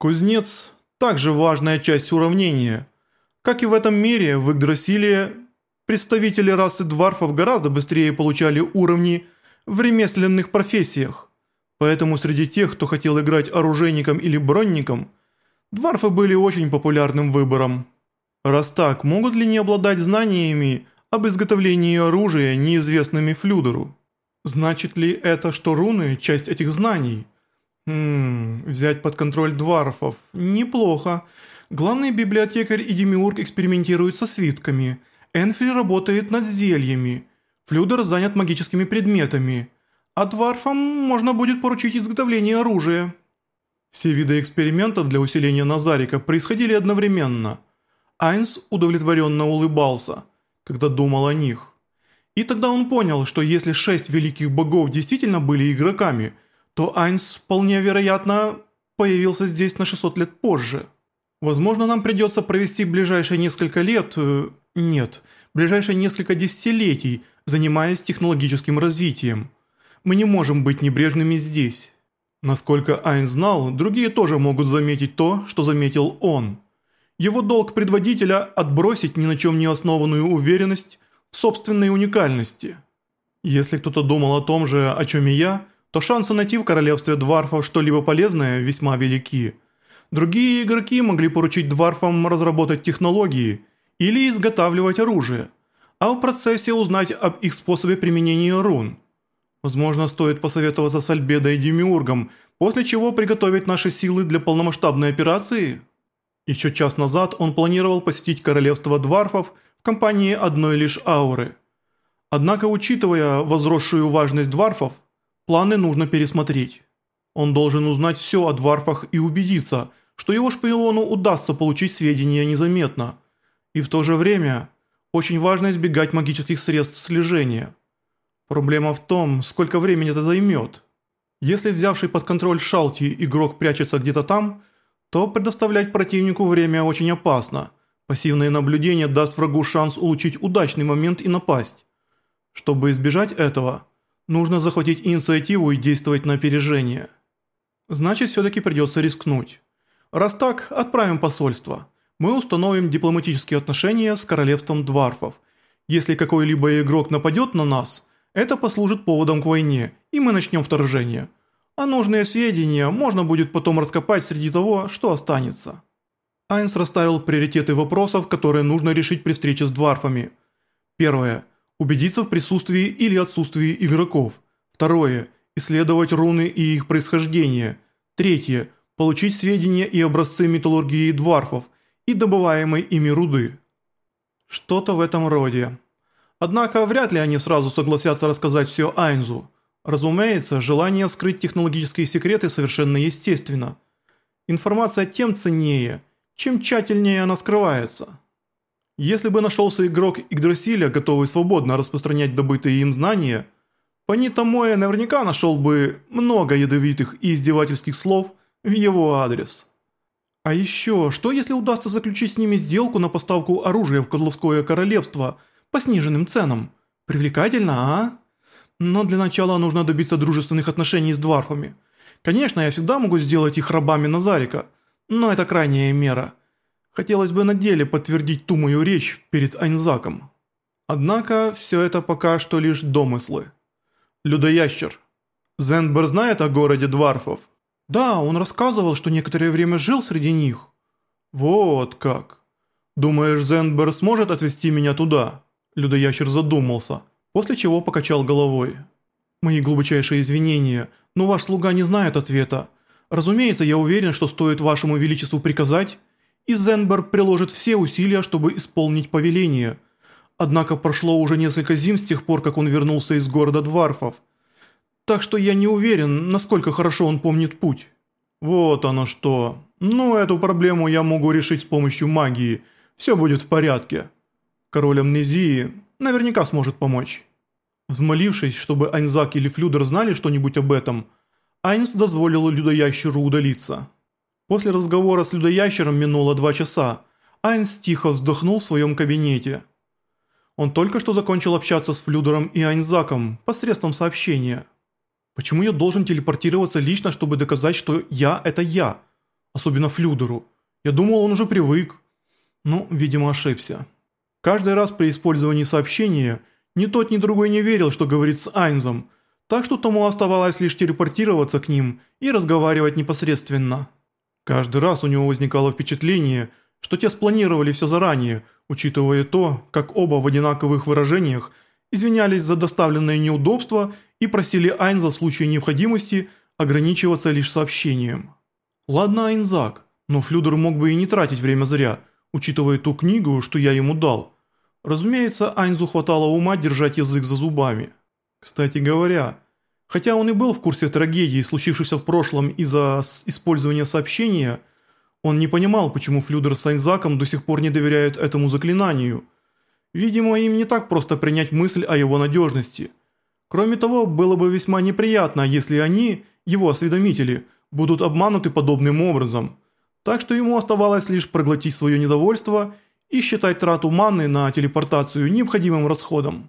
Кузнец – также важная часть уравнения. Как и в этом мире, в Игдрасиле представители расы дварфов гораздо быстрее получали уровни в ремесленных профессиях. Поэтому среди тех, кто хотел играть оружейником или бронником, дварфы были очень популярным выбором. Раз так, могут ли не обладать знаниями об изготовлении оружия, неизвестными Флюдеру? Значит ли это, что руны – часть этих знаний? Хм, взять под контроль дварфов – неплохо. Главный библиотекарь и демиург экспериментируют со свитками. Энфри работает над зельями. Флюдер занят магическими предметами. А дварфам можно будет поручить изготовление оружия. Все виды экспериментов для усиления Назарика происходили одновременно. Айнс удовлетворенно улыбался, когда думал о них. И тогда он понял, что если шесть великих богов действительно были игроками, то Айнс вполне вероятно появился здесь на 600 лет позже. Возможно, нам придется провести ближайшие несколько лет, э, нет, ближайшие несколько десятилетий, занимаясь технологическим развитием. Мы не можем быть небрежными здесь. Насколько Айн знал, другие тоже могут заметить то, что заметил он. Его долг предводителя – отбросить ни на чем не основанную уверенность в собственной уникальности. Если кто-то думал о том же, о чем и я, то шансы найти в королевстве дварфов что-либо полезное весьма велики. Другие игроки могли поручить дварфам разработать технологии или изготавливать оружие, а в процессе узнать об их способе применения рун. Возможно, стоит посоветоваться с Альбедой и Демиургом, после чего приготовить наши силы для полномасштабной операции? Еще час назад он планировал посетить королевство дварфов в компании одной лишь ауры. Однако, учитывая возросшую важность дварфов, планы нужно пересмотреть. Он должен узнать все о дварфах и убедиться, что его шпиону удастся получить сведения незаметно. И в то же время, очень важно избегать магических средств слежения. Проблема в том, сколько времени это займет. Если взявший под контроль Шалти игрок прячется где-то там – то предоставлять противнику время очень опасно. Пассивное наблюдение даст врагу шанс улучшить удачный момент и напасть. Чтобы избежать этого, нужно захватить инициативу и действовать на опережение. Значит, все-таки придется рискнуть. Раз так, отправим посольство. Мы установим дипломатические отношения с королевством дварфов. Если какой-либо игрок нападет на нас, это послужит поводом к войне, и мы начнем вторжение – а нужные сведения можно будет потом раскопать среди того, что останется. Айнс расставил приоритеты вопросов, которые нужно решить при встрече с дварфами. Первое. Убедиться в присутствии или отсутствии игроков. Второе. Исследовать руны и их происхождение. Третье. Получить сведения и образцы металлургии дварфов и добываемой ими руды. Что-то в этом роде. Однако вряд ли они сразу согласятся рассказать все Айнзу. Разумеется, желание вскрыть технологические секреты совершенно естественно. Информация тем ценнее, чем тщательнее она скрывается. Если бы нашелся игрок Игдрасиля, готовый свободно распространять добытые им знания, Панита Моя наверняка нашел бы много ядовитых и издевательских слов в его адрес. А еще, что если удастся заключить с ними сделку на поставку оружия в Кодловское королевство по сниженным ценам? Привлекательно, а? Но для начала нужно добиться дружественных отношений с дварфами. Конечно, я всегда могу сделать их рабами Назарика, но это крайняя мера. Хотелось бы на деле подтвердить ту мою речь перед Айнзаком. Однако, все это пока что лишь домыслы. Людоящер. Зенбер знает о городе Дварфов? Да, он рассказывал, что некоторое время жил среди них. Вот как. Думаешь, Зенбер сможет отвезти меня туда? Людоящер задумался после чего покачал головой. «Мои глубочайшие извинения, но ваш слуга не знает ответа. Разумеется, я уверен, что стоит вашему величеству приказать, и Зенбер приложит все усилия, чтобы исполнить повеление. Однако прошло уже несколько зим с тех пор, как он вернулся из города Дварфов. Так что я не уверен, насколько хорошо он помнит путь». «Вот оно что. Ну, эту проблему я могу решить с помощью магии. Все будет в порядке». Король амнезии наверняка сможет помочь. Взмолившись, чтобы Айнзак или Флюдер знали что-нибудь об этом, Айнс дозволил людоящеру удалиться. После разговора с людоящером минуло два часа. Айнс тихо вздохнул в своем кабинете. Он только что закончил общаться с Флюдером и Айнзаком посредством сообщения. «Почему я должен телепортироваться лично, чтобы доказать, что я – это я?» особенно Флюдеру. Я думал, он уже привык. Ну, видимо, ошибся. Каждый раз при использовании сообщения ни тот, ни другой не верил, что говорит с Айнзом, так что тому оставалось лишь телепортироваться к ним и разговаривать непосредственно. Каждый раз у него возникало впечатление, что те спланировали все заранее, учитывая то, как оба в одинаковых выражениях извинялись за доставленные неудобства и просили Айнза в случае необходимости ограничиваться лишь сообщением. Ладно, Айнзак, но Флюдер мог бы и не тратить время зря, учитывая ту книгу, что я ему дал. Разумеется, Айнзу хватало ума держать язык за зубами. Кстати говоря, хотя он и был в курсе трагедии, случившейся в прошлом из-за использования сообщения, он не понимал, почему Флюдер с Айнзаком до сих пор не доверяют этому заклинанию. Видимо, им не так просто принять мысль о его надежности. Кроме того, было бы весьма неприятно, если они, его осведомители, будут обмануты подобным образом. Так что ему оставалось лишь проглотить свое недовольство и считать трату маны на телепортацию необходимым расходом.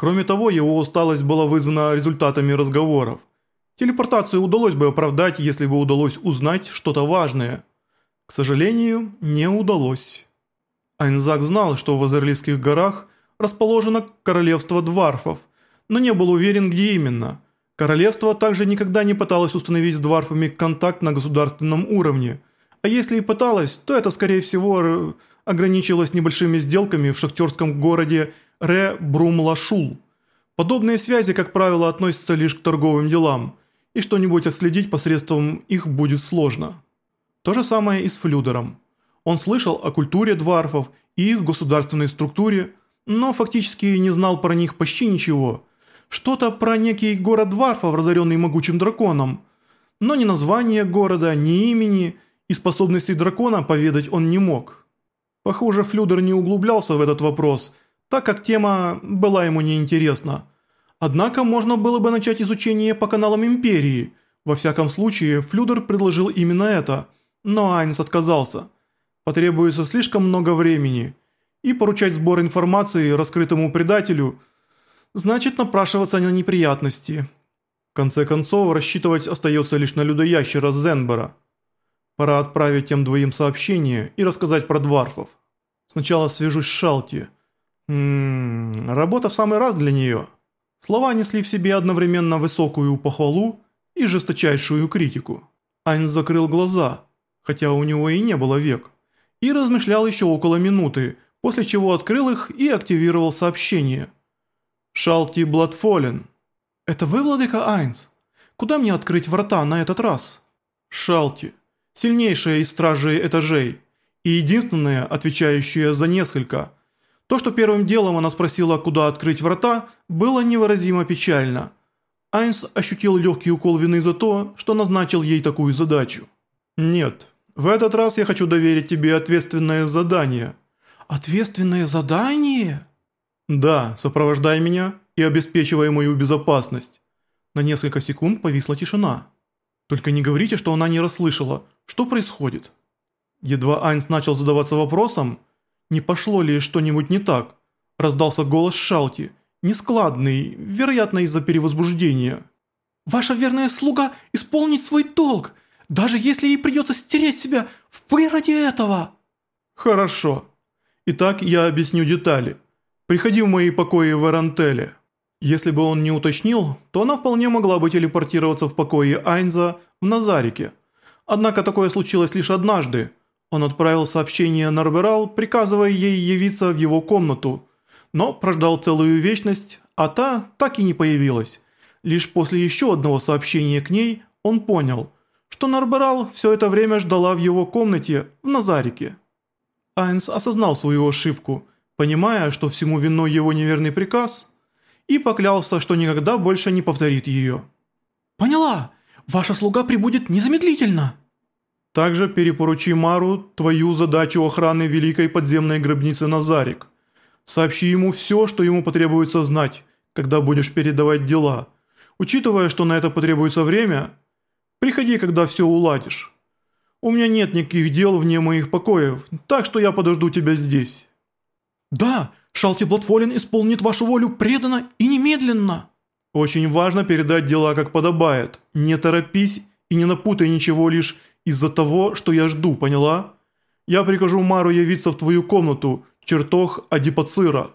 Кроме того, его усталость была вызвана результатами разговоров. Телепортацию удалось бы оправдать, если бы удалось узнать что-то важное. К сожалению, не удалось. Айнзак знал, что в Азерлийских горах расположено королевство дварфов, но не был уверен, где именно. Королевство также никогда не пыталось установить с дварфами контакт на государственном уровне, а если и пыталось, то это скорее всего ограничилось небольшими сделками в шахтерском городе Ре-Брум-Лашул. Подобные связи, как правило, относятся лишь к торговым делам, и что-нибудь отследить посредством их будет сложно. То же самое и с Флюдером. Он слышал о культуре дварфов и их государственной структуре, но фактически не знал про них почти ничего. Что-то про некий город дварфов, разоренный могучим драконом. Но ни названия города, ни имени и способностей дракона поведать он не мог. Похоже, Флюдер не углублялся в этот вопрос, так как тема была ему неинтересна. Однако можно было бы начать изучение по каналам Империи. Во всяком случае, Флюдер предложил именно это, но Айнс отказался. Потребуется слишком много времени. И поручать сбор информации раскрытому предателю значит напрашиваться на неприятности. В конце концов, рассчитывать остается лишь на людоящера Зенбера. Пора отправить тем двоим сообщение и рассказать про дварфов. Сначала свяжусь с Шалти. Ммм, работа в самый раз для нее. Слова несли в себе одновременно высокую похвалу и жесточайшую критику. Айнс закрыл глаза, хотя у него и не было век, и размышлял еще около минуты, после чего открыл их и активировал сообщение. «Шалти Бладфолен». «Это вы, владыка Айнс? Куда мне открыть врата на этот раз?» «Шалти» сильнейшая из стражей этажей и единственная, отвечающая за несколько. То, что первым делом она спросила, куда открыть врата, было невыразимо печально. Айнс ощутил легкий укол вины за то, что назначил ей такую задачу. «Нет, в этот раз я хочу доверить тебе ответственное задание». «Ответственное задание?» «Да, сопровождай меня и обеспечивай мою безопасность». На несколько секунд повисла тишина. «Только не говорите, что она не расслышала. Что происходит? Едва Айнс начал задаваться вопросом, не пошло ли что-нибудь не так, раздался голос Шалти, нескладный, вероятно из-за перевозбуждения. «Ваша верная слуга исполнит свой долг, даже если ей придется стереть себя в ради этого!» «Хорошо. Итак, я объясню детали. Приходи в мои покои в Эрантеле». Если бы он не уточнил, то она вполне могла бы телепортироваться в покои Айнза в Назарике – Однако такое случилось лишь однажды. Он отправил сообщение Нарберал, приказывая ей явиться в его комнату, но прождал целую вечность, а та так и не появилась. Лишь после еще одного сообщения к ней он понял, что Нарберал все это время ждала в его комнате в Назарике. Айнс осознал свою ошибку, понимая, что всему виной его неверный приказ, и поклялся, что никогда больше не повторит ее. «Поняла! Ваша слуга прибудет незамедлительно!» Также перепоручи Мару твою задачу охраны великой подземной гробницы Назарик. Сообщи ему все, что ему потребуется знать, когда будешь передавать дела. Учитывая, что на это потребуется время, приходи, когда все уладишь. У меня нет никаких дел вне моих покоев, так что я подожду тебя здесь». «Да, Шалти Блатфолин исполнит вашу волю преданно и немедленно». «Очень важно передать дела как подобает. Не торопись и не напутай ничего лишь из-за того, что я жду, поняла? Я прикажу Мару явиться в твою комнату, чертог Адипацира».